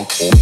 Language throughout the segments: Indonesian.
Okay.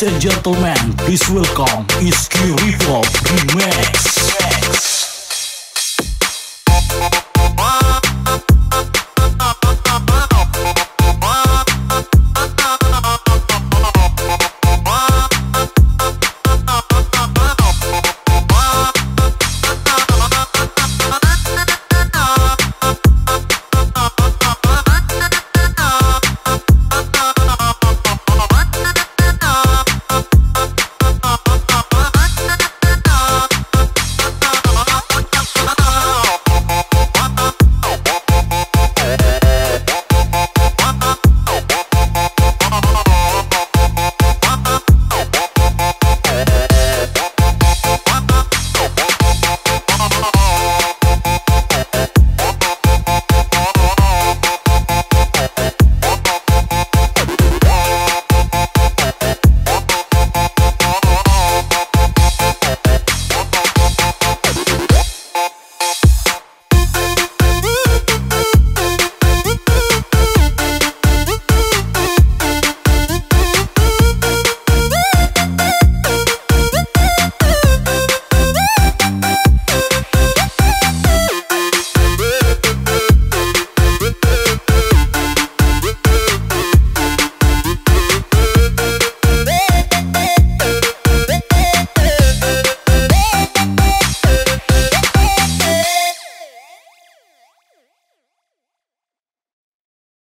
Ladies and gentlemen, please welcome Iski Revolve Remix.